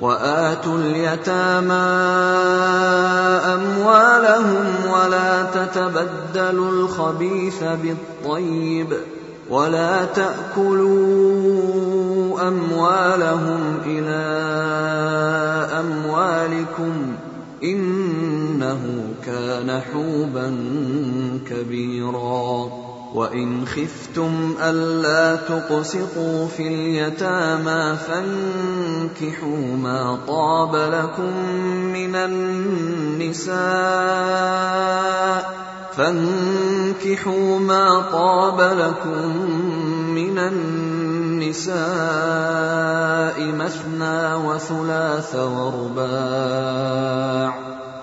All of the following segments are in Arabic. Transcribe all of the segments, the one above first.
وآتوا اليتامى أموالهم ولا تتبدلوا الخبيث بالطيب ولا تأكلوا أموالهم إلى أموالكم إنه كان حوبا كبيرا وإن خفتم ألا تقسطوا في اليتامى فانكحوا ما طاب لكم من النساء فانكحوا ما طاب لكم من النساء مثنى وثلاث ورباع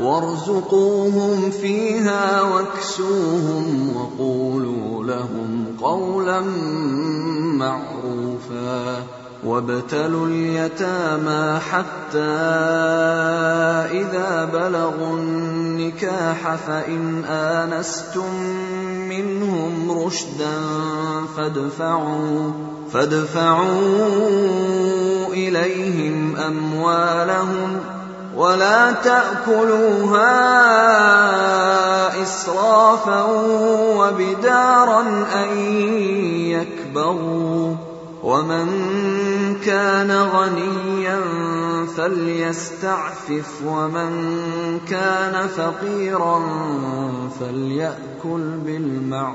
وارزقوهم فيها واكسوهم وقولوا لهم قولا معروفا وابتلوا اليتامى حتى إذا بلغوا النكاح فإن آنستم منهم رشدا فادفعوا فادفعوا إليهم أموالهم ولا تأكلوها إسرافا وبدارا أن يكبروا. ومن كان غنيا فليستعفف ومن كان فقيرا فليأكل بالمعروف.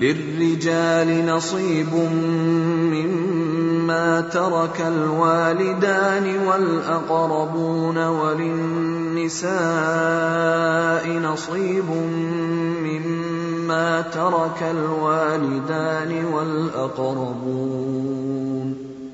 للرجال نصيب مما ترك الوالدان والأقربون وللنساء نصيب مما ترك الوالدان والأقربون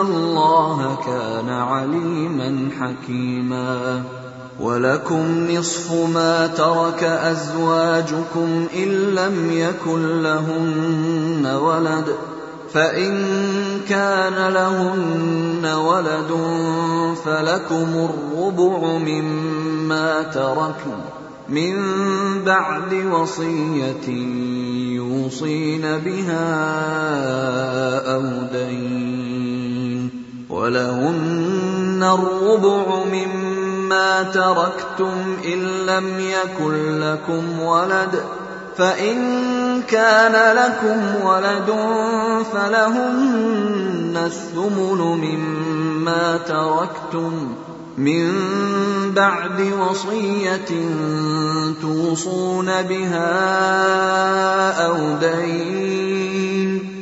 الله كان عليما حكيما ولكم نصف ما ترك أزواجكم إن لم يكن لهن ولد فإن كان لهن ولد فلكم الربع مما تركن من بعد وصية يوصين بها أو دين ولهن الربع مما تركتم إن لم يكن لكم ولد فإن كان لكم ولد فلهن الثمن مما تركتم. من بعد وصية توصون بها أو دين.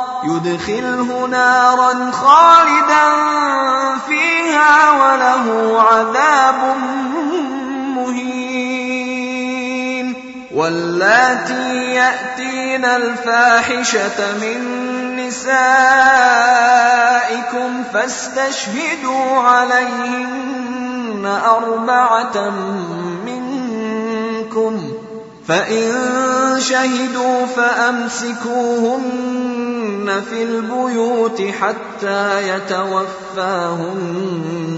يدخله نارا خالدا فيها وله عذاب مهين. واللاتي يأتين الفاحشة من نسائكم فاستشهدوا عليهن أربعة منكم. فان شهدوا فامسكوهن في البيوت حتى يتوفاهن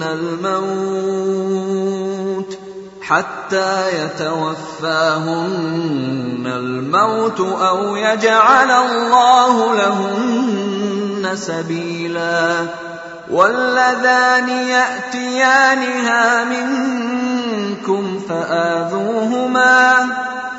الموت حتى يتوفاهن الموت أو يجعل الله لهن سبيلا واللذان ياتيانها منكم فاذوهما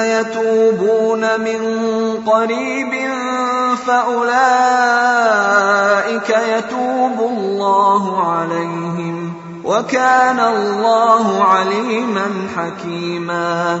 يتوبون من قريب فأولئك يتوب الله عليهم وكان الله عليما حكيما.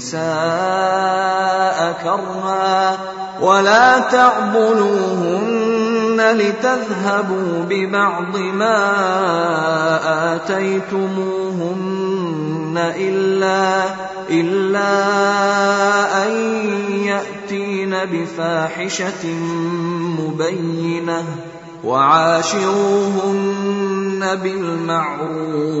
النساء كرها ولا تعضلوهن لتذهبوا ببعض ما آتيتموهن إلا إلا أن يأتين بفاحشة مبينة وعاشروهن بالمعروف.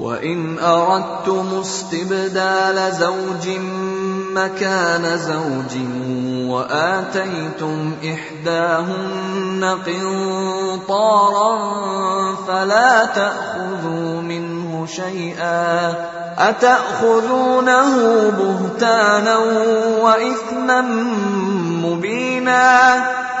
وإن أردتم استبدال زوج مكان زوج وآتيتم إحداهن قنطارا فلا تأخذوا منه شيئا أتأخذونه بهتانا وإثما مبينا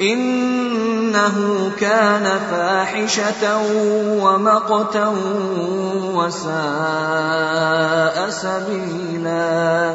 إنه كان فاحشة ومقتا وساء سبيلا.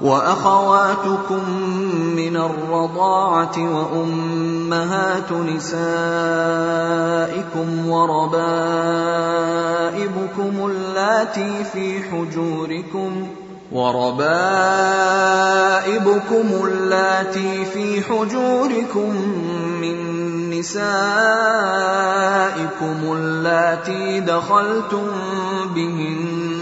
وأخواتكم من الرضاعة وأمهات نسائكم وربائبكم اللاتي في حجوركم وربائبكم اللاتي في حجوركم من نسائكم اللاتي دخلتم بهن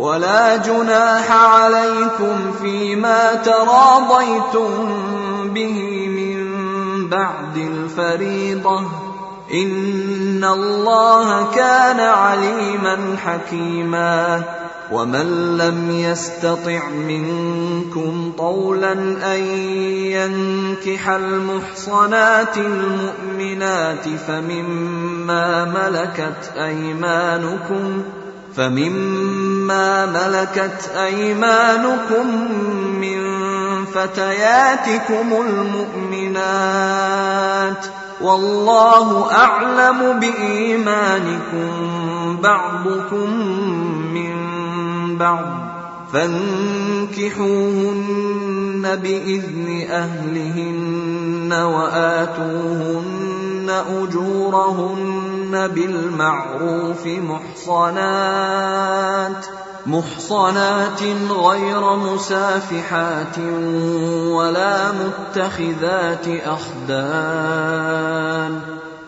ولا جناح عليكم فيما تراضيتم به من بعد الفريضة. إن الله كان عليما حكيما. ومن لم يستطع منكم طولا أن ينكح المحصنات المؤمنات فمما ملكت أيمانكم فمما ملكت ايمانكم من فتياتكم المؤمنات والله اعلم بايمانكم بعضكم من بعض فانكحوهن باذن اهلهن واتوهن اجورهن بالمعروف محصنات محصنات غير مسافحات ولا متخذات اخدان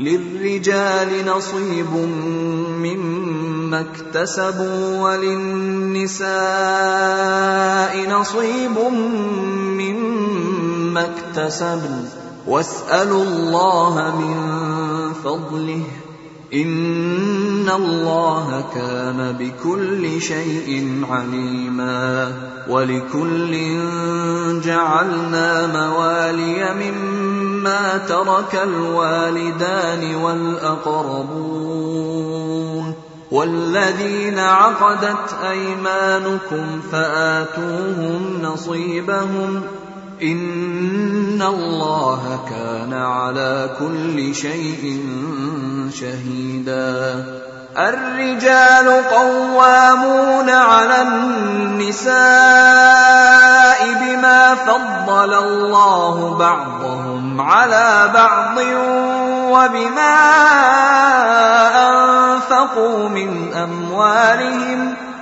للرجال نصيب مما اكتسبوا وللنساء نصيب مما اكتسبن. واسألوا الله من فضله. ان الله كان بكل شيء عليما ولكل جعلنا موالي مما ترك الوالدان والاقربون والذين عقدت ايمانكم فاتوهم نصيبهم ان الله كان على كل شيء شهيدا. الرجال قوامون على النساء بما فضل الله بعضهم على بعض وبما انفقوا من اموالهم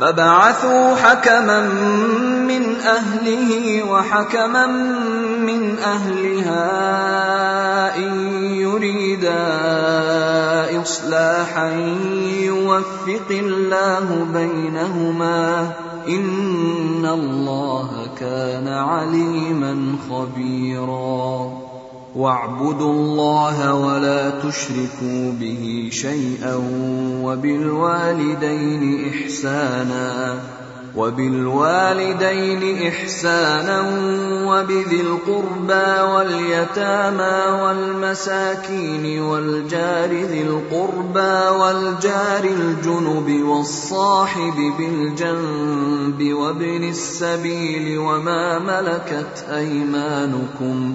فبعثوا حكما من أهله وحكما من أهلها إن يريدا إصلاحا يوفق الله بينهما إن الله كان عليما خبيرا واعبدوا الله ولا تشركوا به شيئا وبالوالدين إحسانا وبالوالدين إحسانا وبذي القربى واليتامى والمساكين والجار ذي القربى والجار الجنب والصاحب بالجنب وابن السبيل وما ملكت أيمانكم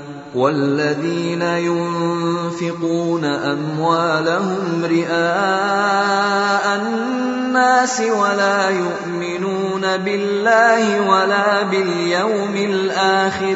والذين ينفقون أموالهم رئاء الناس ولا يؤمنون بالله ولا باليوم الآخر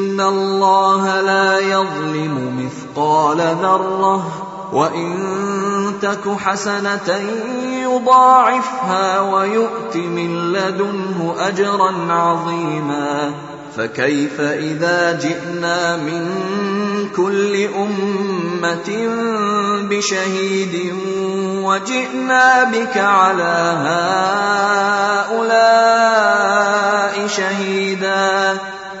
ان الله لا يظلم مثقال ذره وان تك حسنه يضاعفها ويؤت من لدنه اجرا عظيما فكيف اذا جئنا من كل امه بشهيد وجئنا بك على هؤلاء شهيدا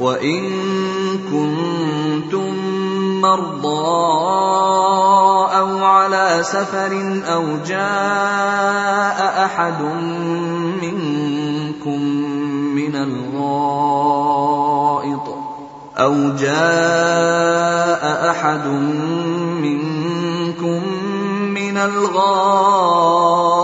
وان كنتم مرضى أو على سفر أو جاء احد منكم من الغائط أو جاء أحد منكم من الغائط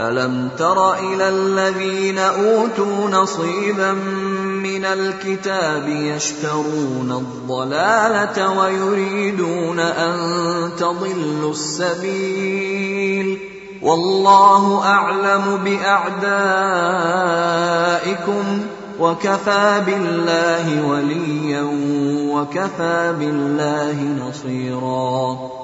ألم تر إلى الذين أوتوا نصيبا من الكتاب يشترون الضلالة ويريدون أن تضلوا السبيل والله أعلم بأعدائكم وكفى بالله وليا وكفى بالله نصيرا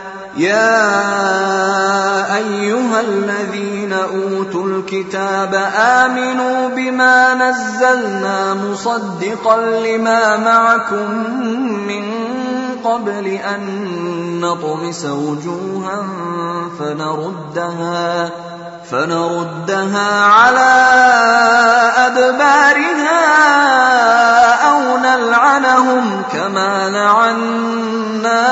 يا أيها الذين أوتوا الكتاب آمنوا بما نزلنا مصدقا لما معكم من قبل أن نطمس وجوها فنردها فنردها على أدبارها أو نلعنهم كما لعنا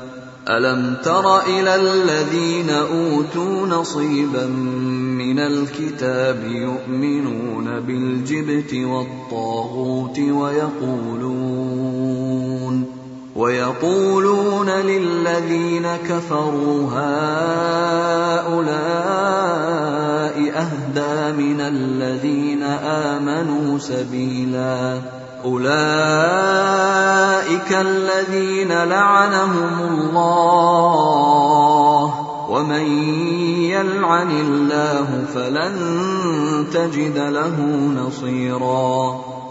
ألم تر إلى الذين أوتوا نصيبا من الكتاب يؤمنون بالجبت والطاغوت ويقولون ويقولون للذين كفروا هؤلاء أهدى من الذين آمنوا سبيلا. أولئك الذين لعنهم الله. ومن يلعن الله فلن تجد له نصيرا.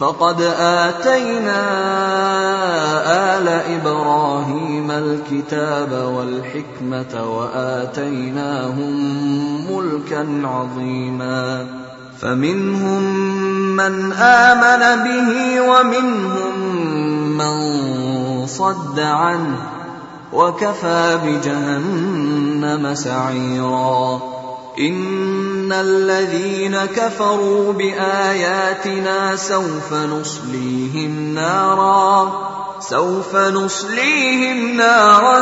فقد آتينا آل إبراهيم الكتاب والحكمة وآتيناهم ملكا عظيما. فمنهم من آمن به ومنهم من صد عنه وكفى بجهنم سعيرا. ان الذين كفروا باياتنا سوف نصليهم نارا سوف نصليهم نارا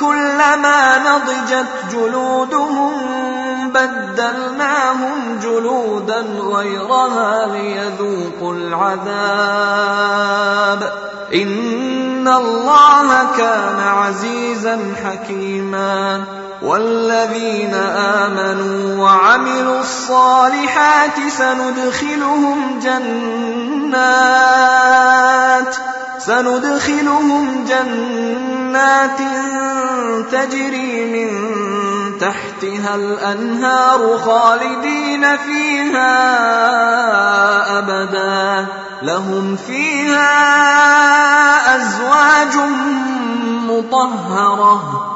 كلما نضجت جلودهم بدلناهم جلودا غيرها ليذوقوا العذاب ان الله كان عزيزا حكيما والذين آمنوا وعملوا الصالحات سندخلهم جنات سندخلهم جنات تجري من تحتها الأنهار خالدين فيها أبدا. لهم فيها أزواج مطهرة.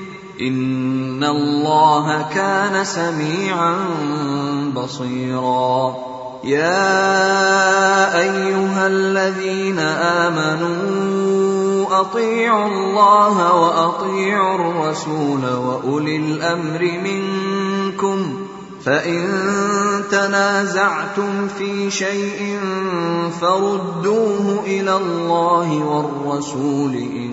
ان الله كان سميعا بصيرا. يا ايها الذين امنوا اطيعوا الله واطيعوا الرسول واولي الامر منكم فان تنازعتم في شيء فردوه إلى الله والرسول ان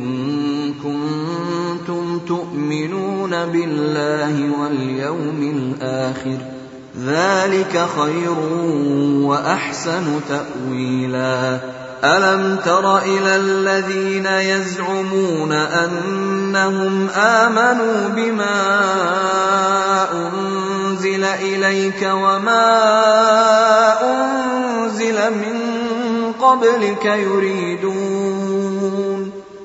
كنتم تؤمنون بالله واليوم الآخر ذلك خير وأحسن تأويلا. ألم تر إلى الذين يزعمون أنهم آمنوا بما أنزل إليك وما أنزل من قبلك يريدون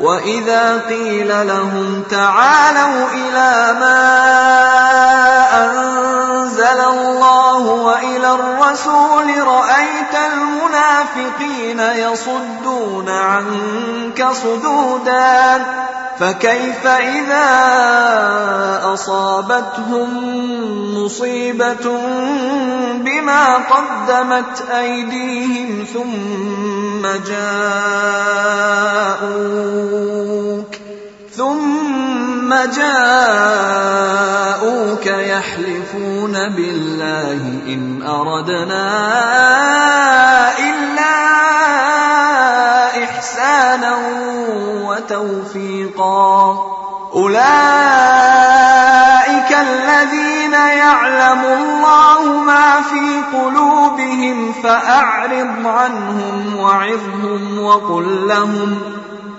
واذا قيل لهم تعالوا إلى ما أنزل الله وإلى الرسول رأيت المنافقين يصدون عنك صدودا فكيف إذا أصابتهم مصيبة بما قدمت أيديهم ثم جاءوك ثم جاءوك يحلفون بالله إن أردنا إلا إحسانا وتوفيقا. أولئك الذين يعلم الله ما في قلوبهم فأعرض عنهم وعظهم وقل لهم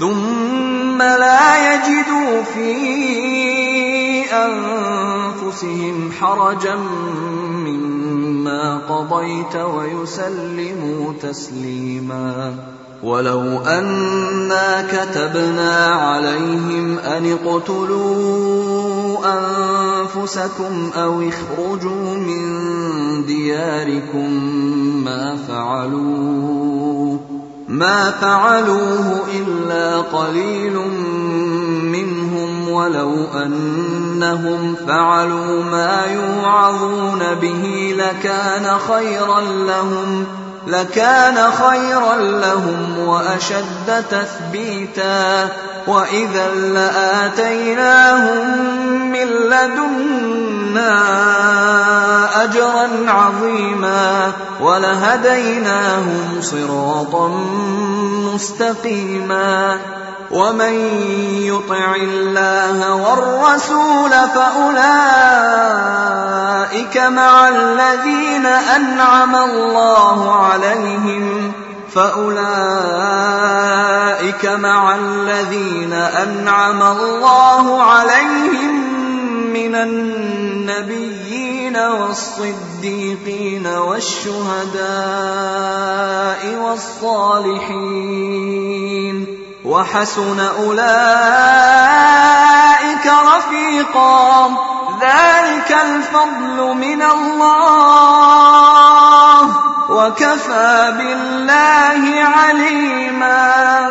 ثم لا يجدوا في أنفسهم حرجا مما قضيت ويسلموا تسليما. ولو أنا كتبنا عليهم أن اقتلوا أنفسكم أو اخرجوا من دياركم ما فعلوه ما فعلوه إلا قليل منهم ولو أنهم فعلوا ما يوعظون به لكان خيرا لهم لكان خيرا لهم وأشد تثبيتا وإذا لآتيناهم من لدنا أجرا عظيما ولهديناهم صراطا مستقيما ومن يطع الله والرسول فأولئك مع الذين أنعم الله عليهم فأولئك مع الذين أنعم الله عليهم من النبيين والصديقين والشهداء والصالحين. وحسن أولئك رفيقا. ذلك الفضل من الله. وكفى بالله عليما.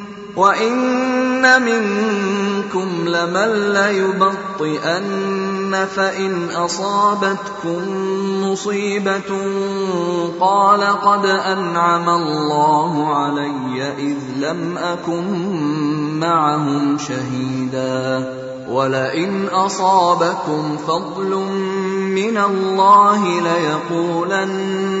وان منكم لمن ليبطئن فان اصابتكم مصيبه قال قد انعم الله علي اذ لم اكن معهم شهيدا ولئن اصابكم فضل من الله ليقولن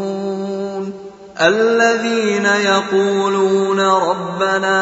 الذين يقولون ربنا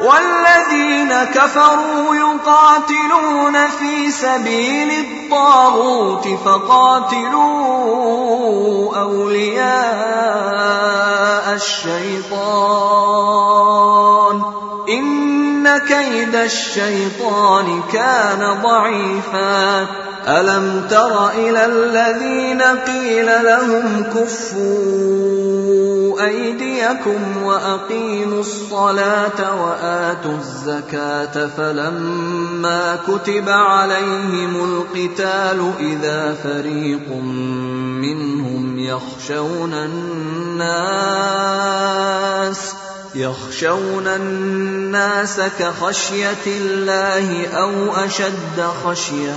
والذين كفروا يقاتلون في سبيل الطاغوت فقاتلوا أولياء الشيطان إن كيد الشيطان كان ضعيفا. ألم تر إلى الذين قيل لهم كفوا أيديكم وأقيموا الصلاة واتوا الزكاة فلما كتب عليهم القتال إذا فريق منهم يخشون الناس يخشون الناس كخشية الله أو أشد خشية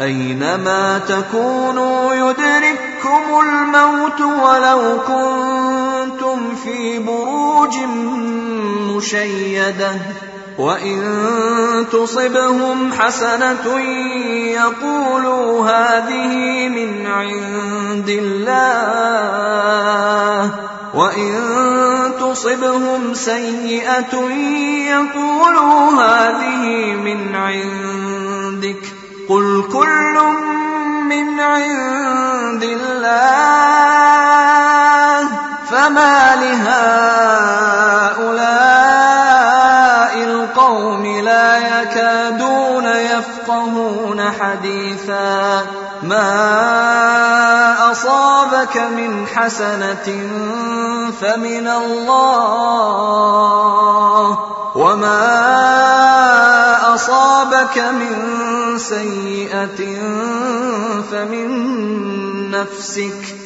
أينما تكونوا يدرككم الموت ولو كنتم في بروج مشيدة وإن تصبهم حسنة يقولوا هذه من عند الله وإن تصبهم سيئة يقولوا هذه من عندك قل كل من عند الله فما لهؤلاء القوم لا يكادون يفقهون حديثا ما اصابك من حسنه فمن الله وما أصابك من سيئة فمن نفسك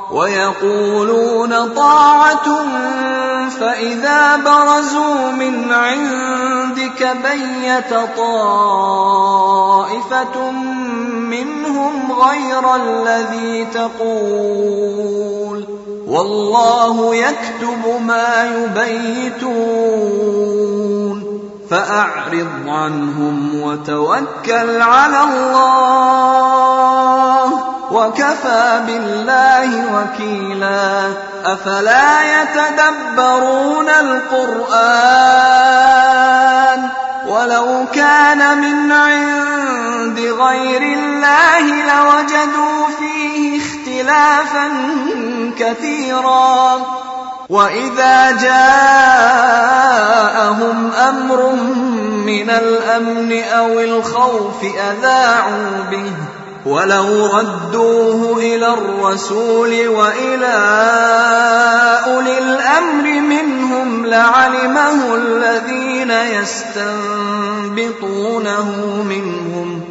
ويقولون طاعة فإذا برزوا من عندك بيت طائفة منهم غير الذي تقول. والله يكتب ما يبيتون. فأعرض عنهم وتوكل على الله. وكفى بالله وكيلا أفلا يتدبرون القرآن ولو كان من عند غير الله لوجدوا فيه اختلافا كثيرا وإذا جاءهم أمر من الأمن أو الخوف أذاعوا به ولو ردوه إلى الرسول والى اولي الامر منهم لعلمه الذين يستنبطونه منهم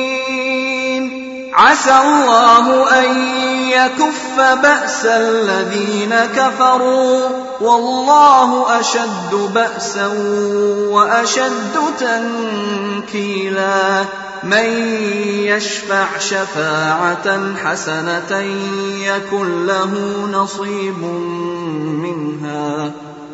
عسى الله أن يكف بأس الذين كفروا والله أشد بأسا وأشد تنكيلا من يشفع شفاعة حسنة يكن له نصيب منها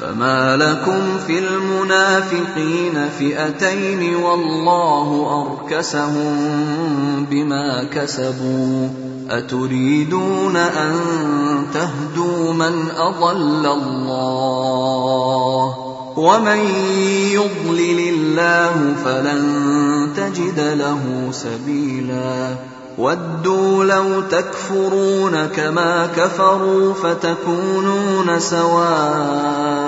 فما لكم في المنافقين فئتين والله اركسهم بما كسبوا اتريدون ان تهدوا من اضل الله ومن يضلل الله فلن تجد له سبيلا ودوا لو تكفرون كما كفروا فتكونون سواء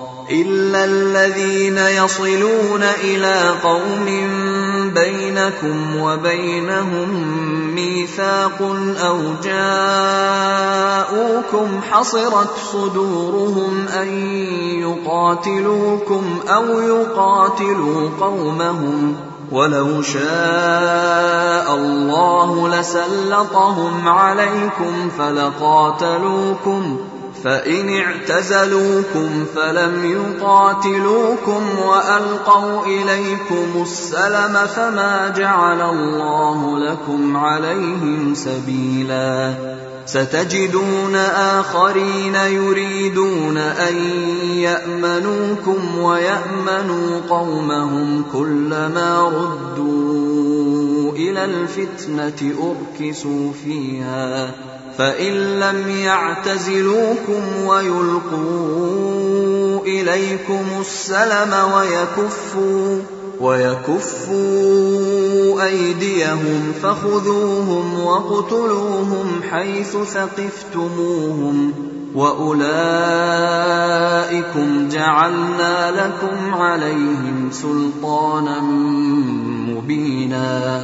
الا الذين يصلون إلى قوم بينكم وبينهم ميثاق أو جاءوكم حصرت صدورهم ان يقاتلوكم أو يقاتلوا قومهم ولو شاء الله لسلطهم عليكم فلقاتلوكم فإن اعتزلوكم فلم يقاتلوكم وألقوا إليكم السلم فما جعل الله لكم عليهم سبيلا. ستجدون آخرين يريدون أن يأمنوكم ويأمنوا قومهم كلما ردوا إلى الفتنة أركسوا فيها. فإن لم يعتزلوكم ويلقوا إليكم السلم ويكفوا ويكفوا أيديهم فخذوهم واقتلوهم حيث ثقفتموهم وأولئكم جعلنا لكم عليهم سلطانا مبينا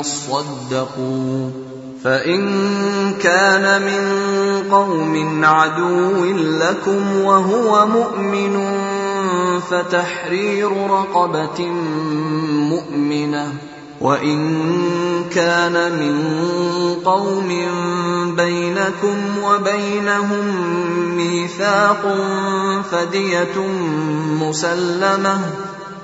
يصدقوا. فإن كان من قوم عدو لكم وهو مؤمن فتحرير رقبة مؤمنة. وإن كان من قوم بينكم وبينهم ميثاق فدية مسلمة.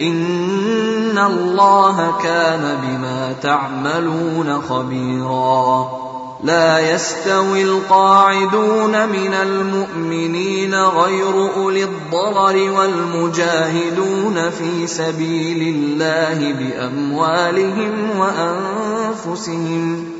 ان الله كان بما تعملون خبيرا. لا يستوي القاعدون من المؤمنين غير اولي الضرر والمجاهدون في سبيل الله باموالهم وانفسهم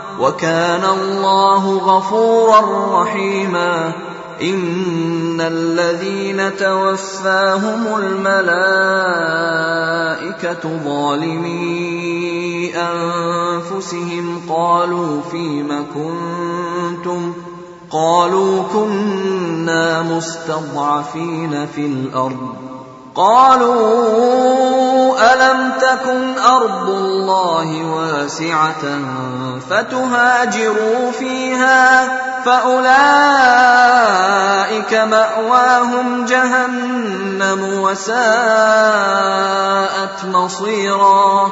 وكان الله غفورا رحيما. إن الذين توفاهم الملائكة ظالمي أنفسهم قالوا فيم كنتم؟ قالوا كنا مستضعفين في الأرض. قالوا ألم تكن أرض الله واسعة فتهاجروا فيها فأولئك مأواهم جهنم وساءت مصيرا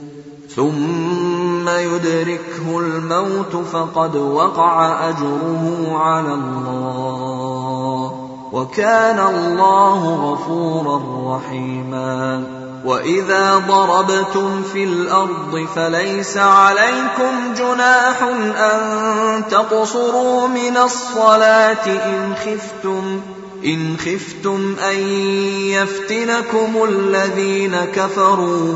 ثم يدركه الموت فقد وقع أجره على الله وكان الله غفورا رحيما. وإذا ضربتم في الأرض فليس عليكم جناح أن تقصروا من الصلاة إن خفتم إن خفتم أن يفتنكم الذين كفروا.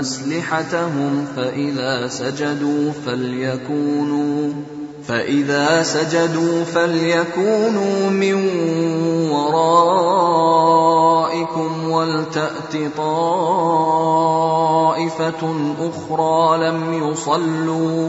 أسلحتهم فإذا سجدوا فليكونوا فإذا سجدوا فليكونوا من ورائكم ولتأت طائفة أخرى لم يصلوا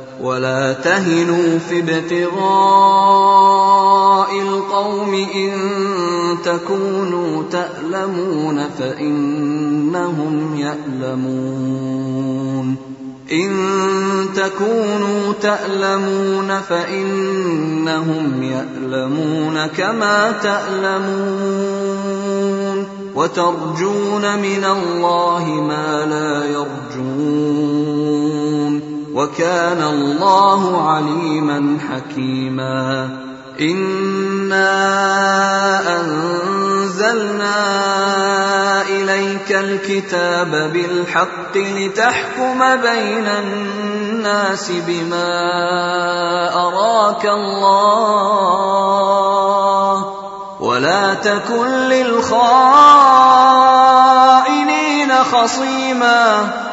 ولا تهنوا في ابتغاء القوم إن تكونوا تألمون فإنهم يألمون. إن تكونوا تألمون فإنهم يألمون كما تألمون. وترجون من الله ما لا يرجون. وكان الله عليما حكيما. إنا أنزلنا إليك الكتاب بالحق لتحكم بين الناس بما أراك الله ولا تكن للخائنين خصيما.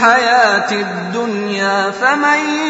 الحياة الدنيا فمن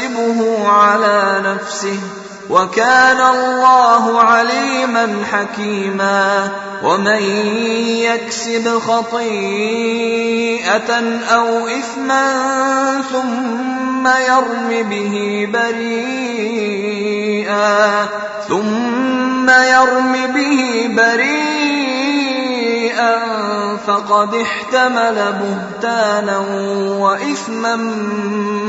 يكسبه على نفسه وكان الله عليما حكيما ومن يكسب خطيئة أو إثما ثم يرم به بريئا ثم يرم به بريئا فقد احتمل بهتانا واثما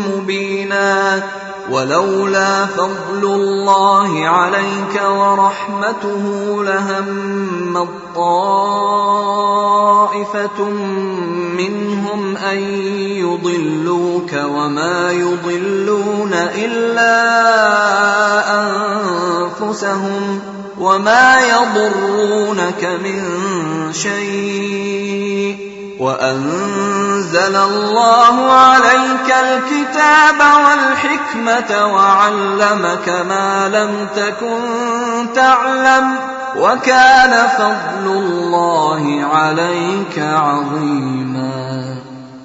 مبينا ولولا فضل الله عليك ورحمته لهم طائفة منهم أن يضلوك وما يضلون إلا أنفسهم وما يضرونك من شيء وانزل الله عليك الكتاب والحكمه وعلمك ما لم تكن تعلم وكان فضل الله عليك عظيما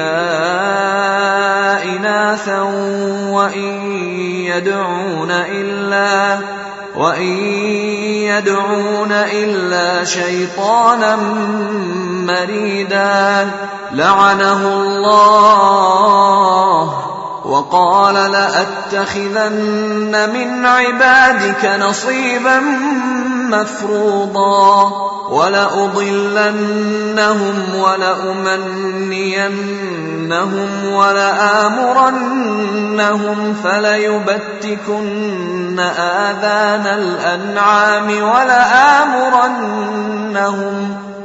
الا اناثا وان يدعون إلا وإن يدعون إلا شيطانا مريدا لعنه الله وقال لأتخذن من عبادك نصيبا مفروضا ولأضلنهم ولأمنينهم ولآمرنهم فليبتكن آذان الأنعام ولآمرنهم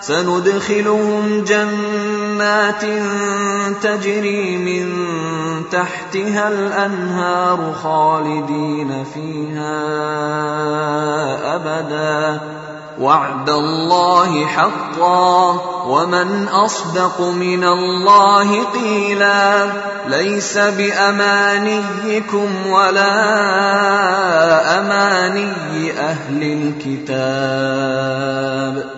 سندخلهم جنات تجري من تحتها الأنهار خالدين فيها أبدا. وعد الله حقا ومن أصدق من الله قيلا. ليس بأمانيكم ولا أماني أهل الكتاب.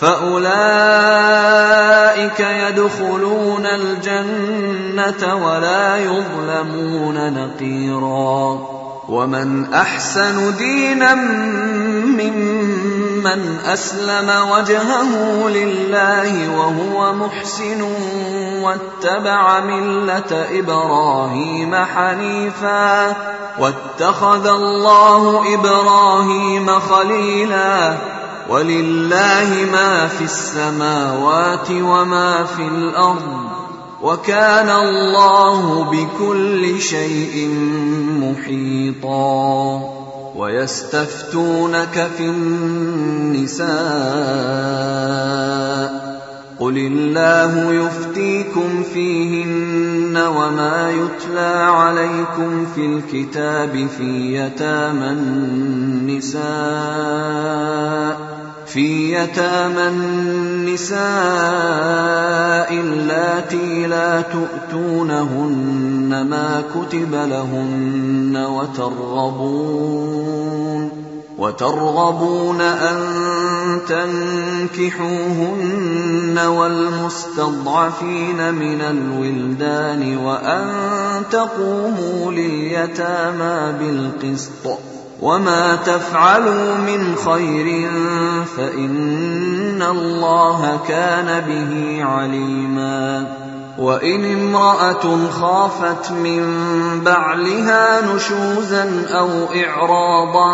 فاولئك يدخلون الجنه ولا يظلمون نقيرا ومن احسن دينا ممن اسلم وجهه لله وهو محسن واتبع مله إبراهيم حنيفا واتخذ الله إبراهيم خليلا ولله ما في السماوات وما في الأرض وكان الله بكل شيء محيطا ويستفتونك في النساء قل الله يفتيكم فيهن وما يتلى عليكم في الكتاب في يتامى النساء في يتامى النساء اللاتي لا تؤتونهن ما كتب لهن وترغبون وترغبون أن تنكحوهن والمستضعفين من الولدان وأن تقوموا لليتامى بالقسط. وما تفعلوا من خير فان الله كان به عليما وان امراه خافت من بعلها نشوزا أو اعراضا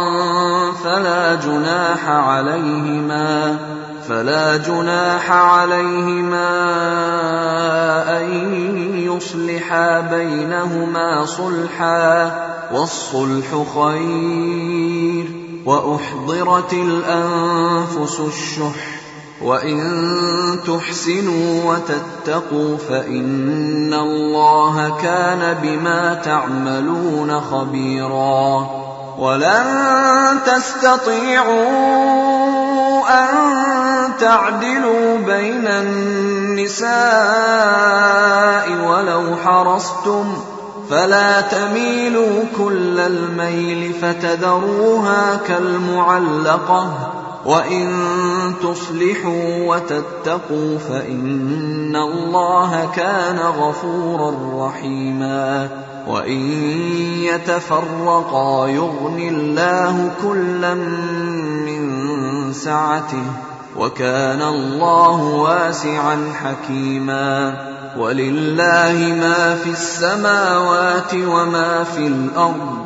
فلا جناح عليهما فلا جناح عليهما أن يصلحا بينهما صلحا والصلح خير وأحضرت الأنفس الشح وإن تحسنوا وتتقوا فإن الله كان بما تعملون خبيرا ولن تستطيعوا أن تعدلوا بين النساء ولو حرصتم فلا تميلوا كل الميل فتذروها كالمعلقة. وان تصلحوا وتتقوا فان الله كان غفورا رحيما وان يتفرقا يغن الله كلا من سعته وكان الله واسعا حكيما ولله ما في السماوات وما في الأرض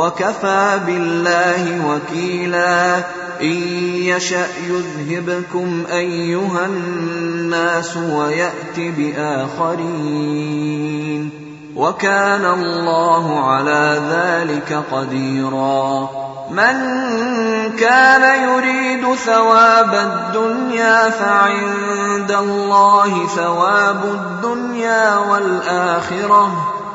وكفى بالله وكيلا. إن يشأ يذهبكم أيها الناس ويأت بآخرين. وكان الله على ذلك قديرا. من كان يريد ثواب الدنيا فعند الله ثواب الدنيا والآخرة.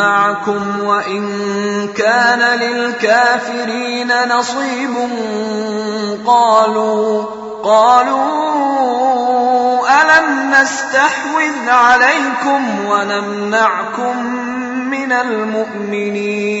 معكم وإن كان للكافرين نصيب قالوا قالوا ألم نستحوذ عليكم ونمنعكم من المؤمنين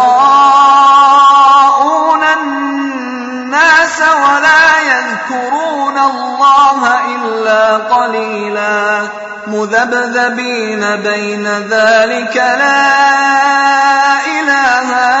الناس ولا يذكرون الله إلا قليلا مذبذبين بين ذلك لا إله هؤلاء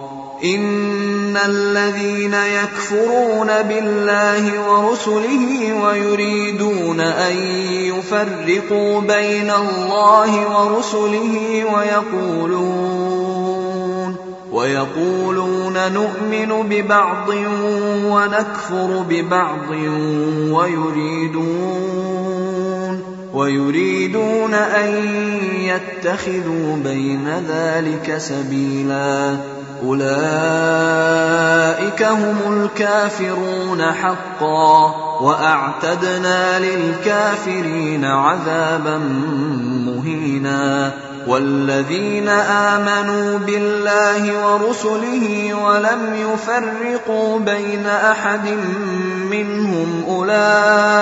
إن الذين يكفرون بالله ورسله ويريدون أن يفرقوا بين الله ورسله ويقولون ويقولون نؤمن ببعض ونكفر ببعض ويريدون ويريدون أن يتخذوا بين ذلك سبيلا. أولئك هم الكافرون حقا وأعتدنا للكافرين عذابا مهينا. والذين آمنوا بالله ورسله ولم يفرقوا بين أحد منهم أولئك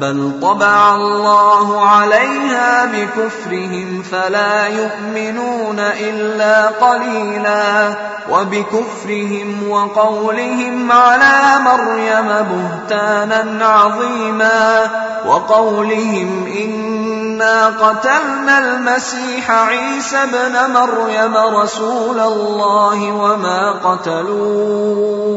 بل طبع الله عليها بكفرهم فلا يؤمنون الا قليلا وبكفرهم وقولهم على مريم بهتانا عظيما وقولهم انا قتلنا المسيح عيسى ابن مريم رسول الله وما قتلوه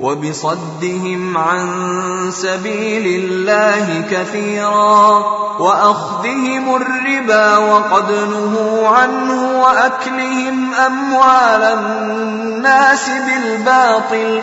وبصدهم عن سبيل الله كثيرا وأخذهم الربا وقد نهوا عنه وأكلهم أموال الناس بالباطل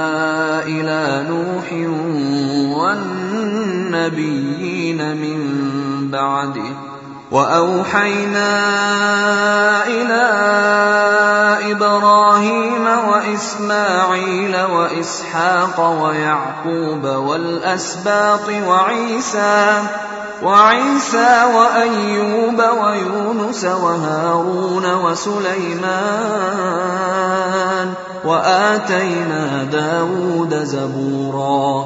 إلى نوح والنبيين من بعده. وأوحينا إلى إبراهيم وإسماعيل وإسحاق ويعقوب والأسباط وعيسى وعيسى وأيوب ويونس وهارون وسليمان وآتينا داود زبورا.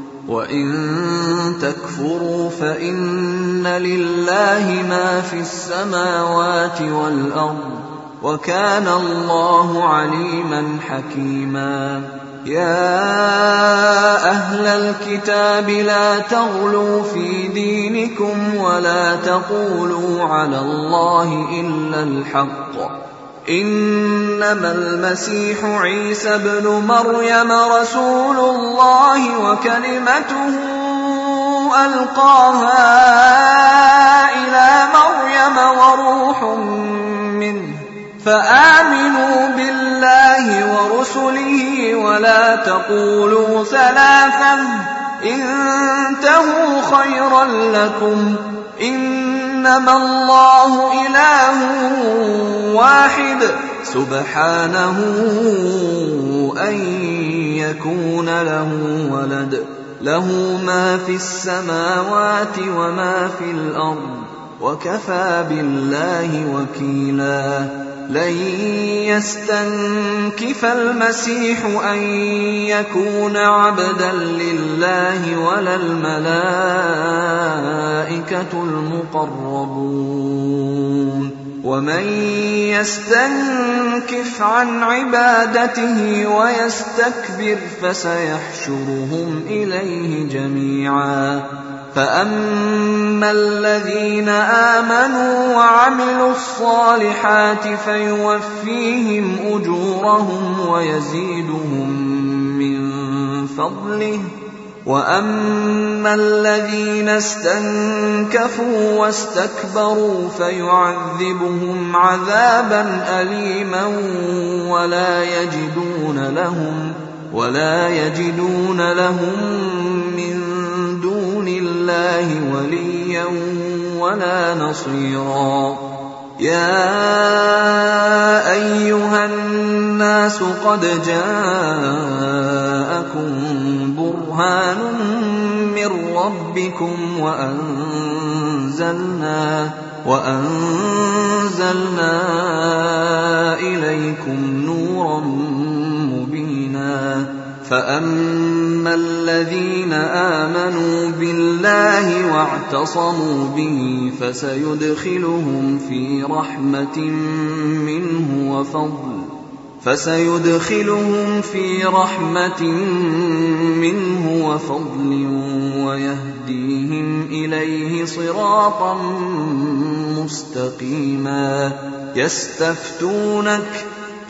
وان تكفروا فان لله ما في السماوات والارض وكان الله عليما حكيما يا أهل الكتاب لا تغلوا في دينكم ولا تقولوا على الله الا الحق إنما المسيح عيسى ابن مريم رسول الله وكلمته ألقاها إلى مريم وروح منه فآمنوا بالله ورسله ولا تقولوا ثلاثا انتهوا خيرا لكم إنما الله إله واحد سبحانه أن يكون له ولد له ما في السماوات وما في الأرض وكفى بالله وكيلا. لن يستنكف المسيح أن يكون عبدا لله ولا الملائكة المقربون. ومن يستنكف عن عبادته ويستكبر فسيحشرهم إليه جميعا. فاما الذين امنوا وعملوا الصالحات فيوفيهم اجورهم ويزيدهم من فضله واما الذين استنكفوا واستكبروا فيعذبهم عذابا اليما ولا يجدون لهم ولا يجدون لهم من الله وليا ولا نصيرا. يا أيها الناس قد جاءكم برهان من ربكم وأنزلنا وأنزلنا إليكم نورا مبينا. فاما الذين امنوا بالله واعتصموا به فسيدخلهم في رحمه منه وفضل فسيدخلهم في رحمة منه وفضل ويهديهم إليه صراطا مستقيما يستفتونك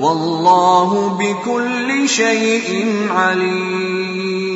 والله بكل شيء عليم.